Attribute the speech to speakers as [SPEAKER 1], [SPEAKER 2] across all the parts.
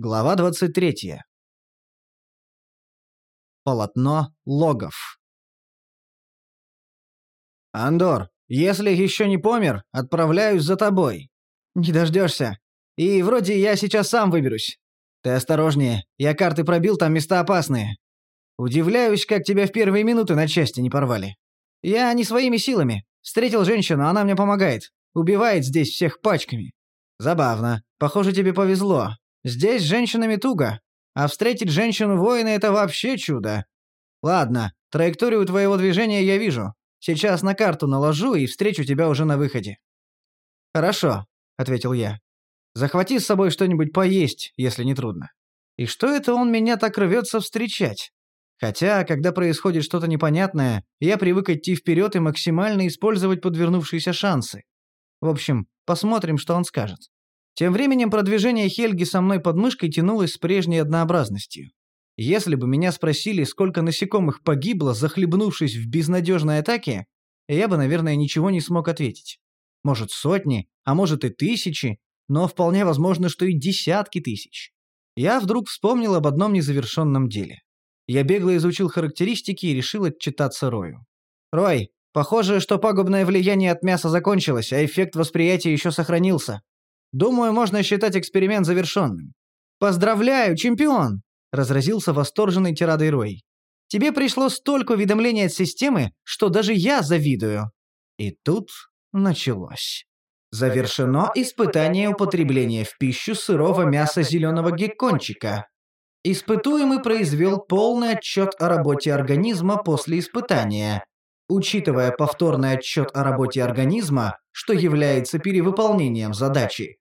[SPEAKER 1] Глава 23. Полотно логов. «Андор, если еще не помер, отправляюсь за тобой. Не дождешься. И вроде я сейчас сам выберусь. Ты осторожнее, я карты пробил, там места опасные. Удивляюсь, как тебя в первые минуты на части не порвали. Я не своими силами. Встретил женщину, она мне помогает. Убивает здесь всех пачками. Забавно. Похоже, тебе повезло. Здесь с женщинами туго. А встретить женщину-воина — это вообще чудо. Ладно, траекторию твоего движения я вижу. Сейчас на карту наложу и встречу тебя уже на выходе». «Хорошо», — ответил я. «Захвати с собой что-нибудь поесть, если не трудно. И что это он меня так рвется встречать? Хотя, когда происходит что-то непонятное, я привык идти вперед и максимально использовать подвернувшиеся шансы. В общем, посмотрим, что он скажет. Тем временем продвижение Хельги со мной под мышкой тянулось с прежней однообразностью. Если бы меня спросили, сколько насекомых погибло, захлебнувшись в безнадежной атаке, я бы, наверное, ничего не смог ответить. Может, сотни, а может и тысячи, но вполне возможно, что и десятки тысяч. Я вдруг вспомнил об одном незавершенном деле. Я бегло изучил характеристики и решил отчитаться Рою. «Рой, похоже, что пагубное влияние от мяса закончилось, а эффект восприятия еще сохранился. Думаю, можно считать эксперимент завершенным. Поздравляю, чемпион! Разразился восторженный тирадой Рой. Тебе пришло столько уведомлений от системы, что даже я завидую. И тут началось. Завершено испытание употребления в пищу сырого мяса зеленого геккончика. Испытуемый произвел полный отчет о работе организма после испытания, учитывая повторный отчет о работе организма, что является перевыполнением задачи.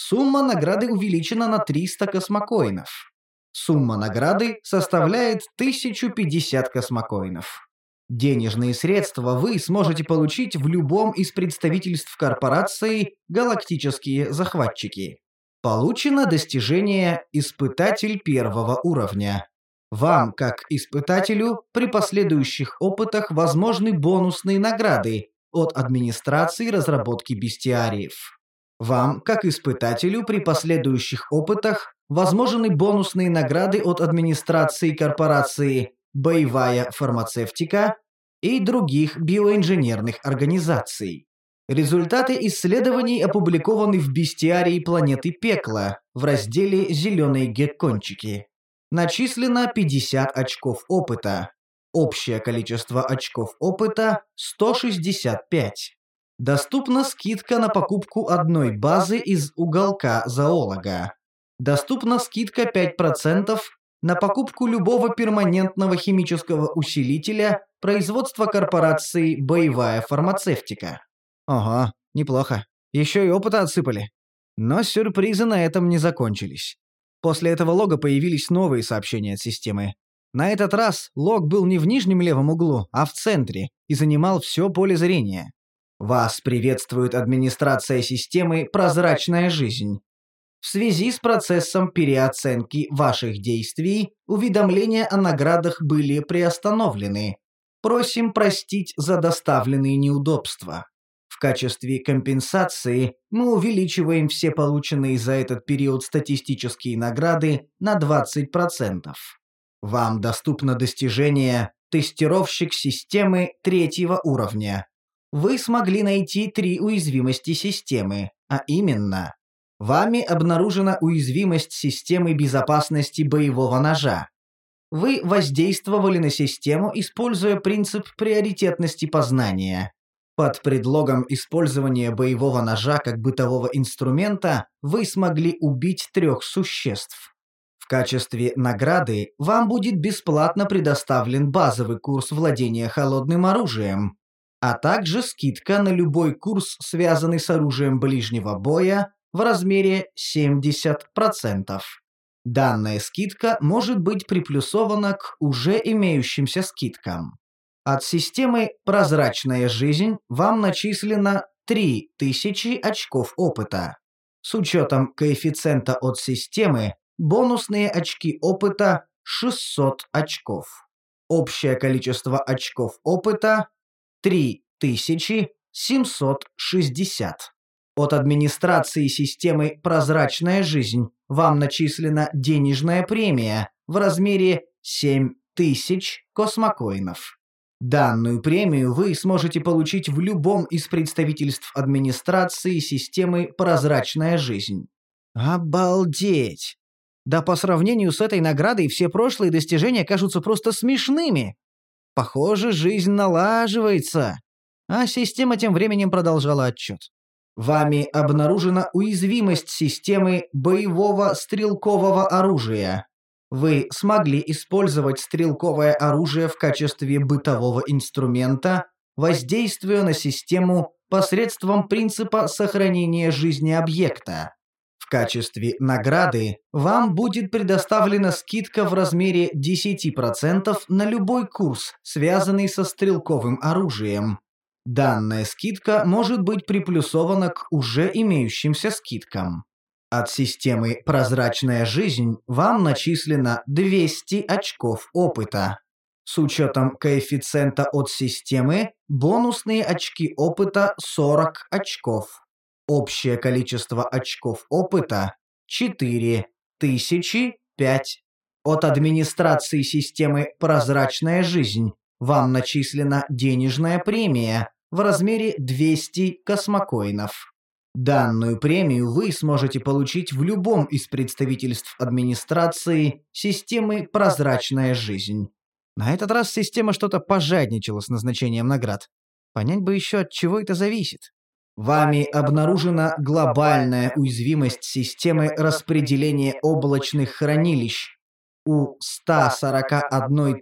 [SPEAKER 1] Сумма награды увеличена на 300 космокоинов. Сумма награды составляет 1050 космокоинов. Денежные средства вы сможете получить в любом из представительств корпорации «Галактические захватчики». Получено достижение «Испытатель первого уровня». Вам, как испытателю, при последующих опытах возможны бонусные награды от администрации разработки бестиариев. Вам, как испытателю, при последующих опытах возможны бонусные награды от администрации корпорации «Боевая фармацевтика» и других биоинженерных организаций. Результаты исследований опубликованы в бестиарии планеты Пекла в разделе «Зеленые геккончики». Начислено 50 очков опыта. Общее количество очков опыта – 165. Доступна скидка на покупку одной базы из уголка зоолога. Доступна скидка 5% на покупку любого перманентного химического усилителя производства корпорации «Боевая фармацевтика». Ого, неплохо. Еще и опыта отсыпали. Но сюрпризы на этом не закончились. После этого лога появились новые сообщения от системы. На этот раз лог был не в нижнем левом углу, а в центре и занимал все поле зрения. Вас приветствует администрация системы «Прозрачная жизнь». В связи с процессом переоценки ваших действий, уведомления о наградах были приостановлены. Просим простить за доставленные неудобства. В качестве компенсации мы увеличиваем все полученные за этот период статистические награды на 20%. Вам доступно достижение «Тестировщик системы третьего уровня». Вы смогли найти три уязвимости системы, а именно Вами обнаружена уязвимость системы безопасности боевого ножа. Вы воздействовали на систему, используя принцип приоритетности познания. Под предлогом использования боевого ножа как бытового инструмента вы смогли убить трех существ. В качестве награды вам будет бесплатно предоставлен базовый курс владения холодным оружием, а также скидка на любой курс, связанный с оружием ближнего боя, в размере 70%. Данная скидка может быть приплюсована к уже имеющимся скидкам. От системы «Прозрачная жизнь» вам начислено 3000 очков опыта. С учетом коэффициента от системы, бонусные очки опыта 600 очков. Общее количество очков опыта 3760. От администрации системы «Прозрачная жизнь» вам начислена денежная премия в размере 7000 космокоинов. Данную премию вы сможете получить в любом из представительств администрации системы «Прозрачная жизнь». Обалдеть! Да по сравнению с этой наградой все прошлые достижения кажутся просто смешными. Похоже, жизнь налаживается. А система тем временем продолжала отчет. Вами обнаружена уязвимость системы боевого стрелкового оружия. Вы смогли использовать стрелковое оружие в качестве бытового инструмента, воздействуя на систему посредством принципа сохранения жизни объекта. В качестве награды вам будет предоставлена скидка в размере 10% на любой курс, связанный со стрелковым оружием. Данная скидка может быть приплюсована к уже имеющимся скидкам. От системы «Прозрачная жизнь» вам начислено 200 очков опыта. С учетом коэффициента от системы, бонусные очки опыта 40 очков. Общее количество очков опыта – 4005. От администрации системы «Прозрачная жизнь» вам начислена денежная премия в размере 200 космокоинов. Данную премию вы сможете получить в любом из представительств администрации системы «Прозрачная жизнь». На этот раз система что-то пожадничала с назначением наград. Понять бы еще, от чего это зависит. Вами обнаружена глобальная уязвимость системы распределения облачных хранилищ у 141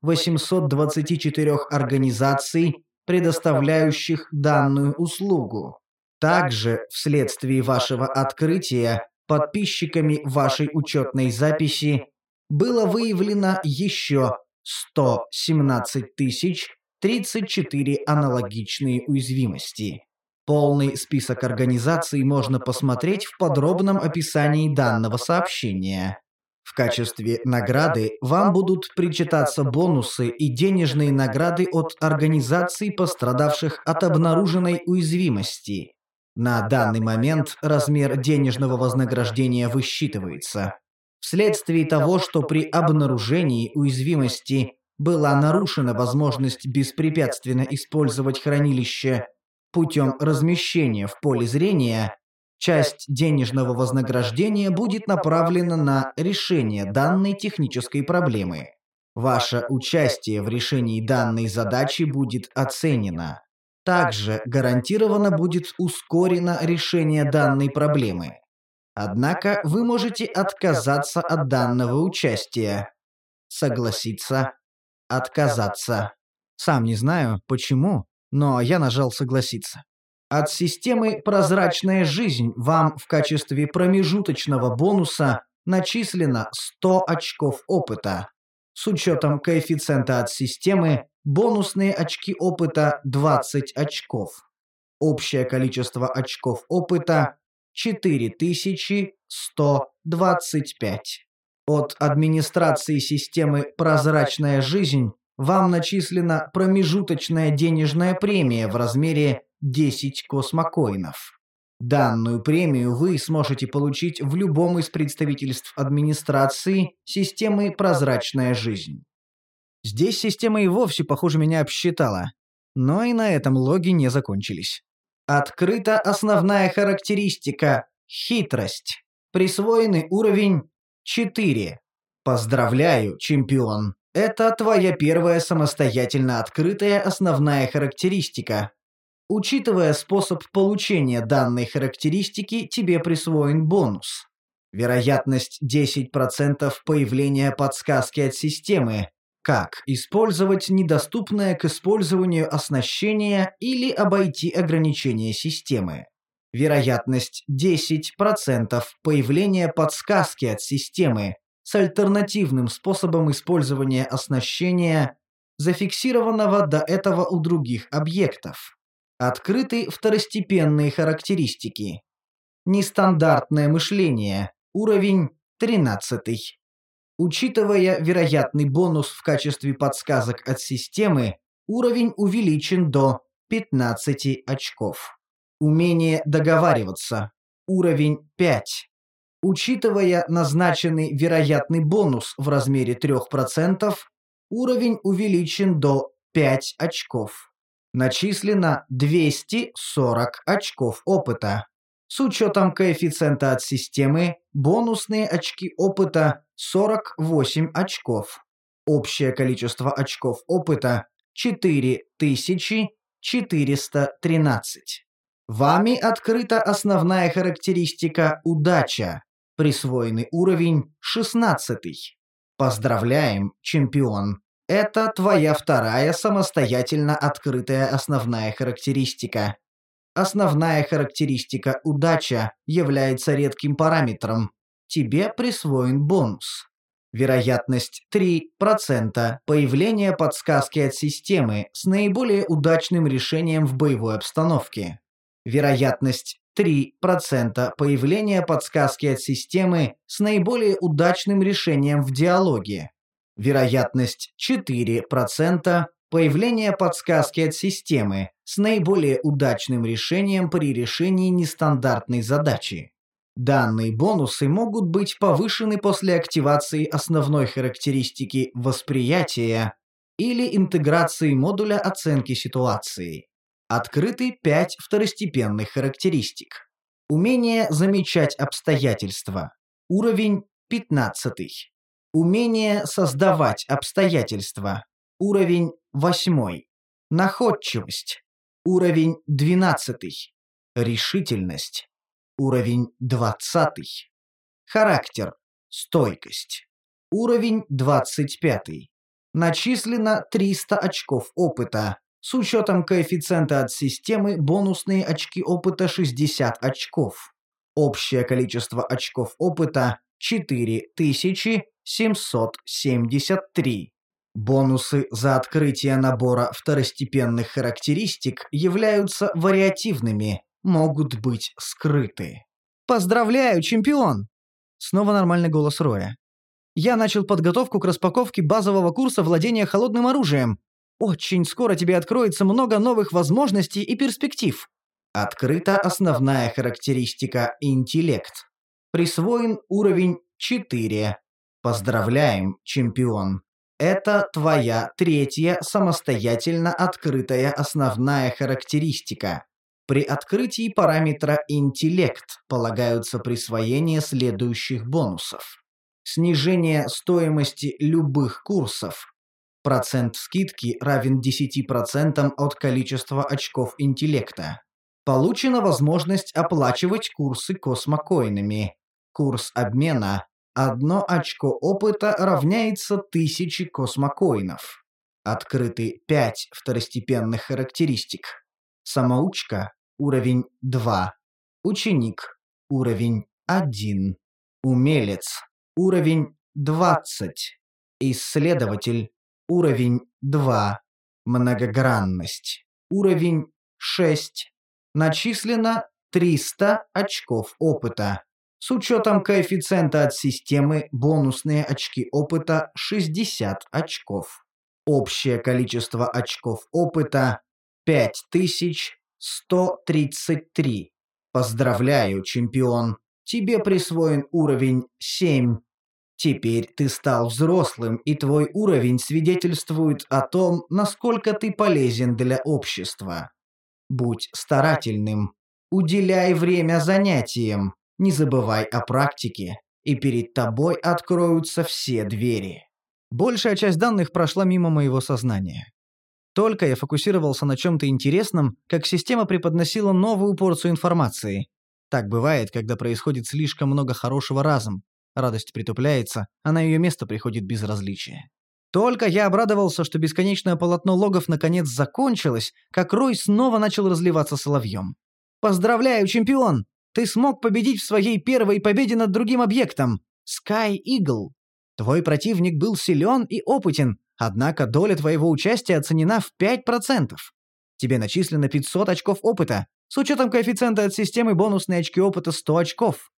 [SPEAKER 1] 824 организаций, предоставляющих данную услугу. Также, вследствие вашего открытия, подписчиками вашей учетной записи было выявлено еще 117 тысяч 34 аналогичные уязвимости. Полный список организаций можно посмотреть в подробном описании данного сообщения. В качестве награды вам будут причитаться бонусы и денежные награды от организаций, пострадавших от обнаруженной уязвимости. На данный момент размер денежного вознаграждения высчитывается. Вследствие того, что при обнаружении уязвимости была нарушена возможность беспрепятственно использовать хранилище путем размещения в поле зрения, часть денежного вознаграждения будет направлена на решение данной технической проблемы. Ваше участие в решении данной задачи будет оценено. Также гарантированно будет ускорено решение данной проблемы. Однако вы можете отказаться от данного участия. Согласиться, отказаться. Сам не знаю, почему, но я нажал «Согласиться». От системы «Прозрачная жизнь» вам в качестве промежуточного бонуса начислено 100 очков опыта. С учетом коэффициента от системы, бонусные очки опыта 20 очков. Общее количество очков опыта 4125. От администрации системы «Прозрачная жизнь» вам начислена промежуточная денежная премия в размере 10 космокоинов. Данную премию вы сможете получить в любом из представительств администрации системы «Прозрачная жизнь». Здесь система и вовсе, похоже, меня обсчитала. Но и на этом логи не закончились. Открыта основная характеристика – хитрость. Присвоенный уровень 4. Поздравляю, чемпион. Это твоя первая самостоятельно открытая основная характеристика. Учитывая способ получения данной характеристики, тебе присвоен бонус. Вероятность 10% появления подсказки от системы. Как использовать недоступное к использованию оснащение или обойти ограничения системы. Вероятность 10% появления подсказки от системы с альтернативным способом использования оснащения, зафиксированного до этого у других объектов. Открыты второстепенные характеристики. Нестандартное мышление. Уровень 13. Учитывая вероятный бонус в качестве подсказок от системы, уровень увеличен до 15 очков. Умение договариваться. Уровень 5. Учитывая назначенный вероятный бонус в размере 3%, уровень увеличен до 5 очков. Начислено 240 очков опыта. С учетом коэффициента от системы, бонусные очки опыта 48 очков. Общее количество очков опыта 4413. Вами открыта основная характеристика «Удача». Присвоенный уровень 16. Поздравляем, чемпион. Это твоя вторая самостоятельно открытая основная характеристика. Основная характеристика «Удача» является редким параметром. Тебе присвоен бонус. Вероятность 3% появления подсказки от системы с наиболее удачным решением в боевой обстановке. Вероятность 3% появления подсказки от системы с наиболее удачным решением в диалоге. Вероятность 4% появления подсказки от системы с наиболее удачным решением при решении нестандартной задачи. Данные бонусы могут быть повышены после активации основной характеристики восприятия или интеграции модуля оценки ситуации. Открыты 5 второстепенных характеристик. Умение замечать обстоятельства. Уровень 15. Умение создавать обстоятельства. Уровень 8. Находчивость. Уровень 12. Решительность. Уровень 20. Характер. Стойкость. Уровень 25. Начислено 300 очков опыта. С учетом коэффициента от системы бонусные очки опыта 60 очков. Общее количество очков опыта 4773. Бонусы за открытие набора второстепенных характеристик являются вариативными, могут быть скрыты. «Поздравляю, чемпион!» Снова нормальный голос Роя. «Я начал подготовку к распаковке базового курса владения холодным оружием. Очень скоро тебе откроется много новых возможностей и перспектив». Открыта основная характеристика «Интеллект». Присвоен уровень 4. Поздравляем, чемпион. Это твоя третья самостоятельно открытая основная характеристика. При открытии параметра «интеллект» полагаются присвоение следующих бонусов. Снижение стоимости любых курсов. Процент скидки равен 10% от количества очков интеллекта. Получена возможность оплачивать курсы космокоинами. Курс обмена – одно очко опыта равняется тысяче космокоинов. Открыты 5 второстепенных характеристик. Самоучка – уровень 2. Ученик – уровень 1. Умелец – уровень 20. Исследователь – уровень 2. Многогранность – уровень 6. Начислено 300 очков опыта. С учетом коэффициента от системы бонусные очки опыта 60 очков. Общее количество очков опыта 5133. Поздравляю, чемпион. Тебе присвоен уровень 7. Теперь ты стал взрослым, и твой уровень свидетельствует о том, насколько ты полезен для общества. Будь старательным. Уделяй время занятиям. Не забывай о практике, и перед тобой откроются все двери. Большая часть данных прошла мимо моего сознания. Только я фокусировался на чем-то интересном, как система преподносила новую порцию информации. Так бывает, когда происходит слишком много хорошего разом. Радость притупляется, а на ее место приходит безразличие. Только я обрадовался, что бесконечное полотно логов наконец закончилось, как Рой снова начал разливаться соловьем. «Поздравляю, чемпион! Ты смог победить в своей первой победе над другим объектом — Sky Eagle. Твой противник был силен и опытен, Однако доля твоего участия оценена в 5%. Тебе начислено 500 очков опыта. С учетом коэффициента от системы бонусные очки опыта 100 очков.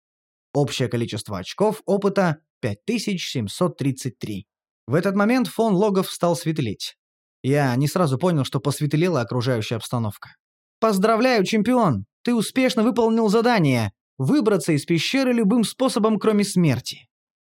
[SPEAKER 1] Общее количество очков опыта 5733. В этот момент фон логов стал светлеть. Я не сразу понял, что посветлела окружающая обстановка. «Поздравляю, чемпион! Ты успешно выполнил задание. выбраться из пещеры любым способом, кроме смерти.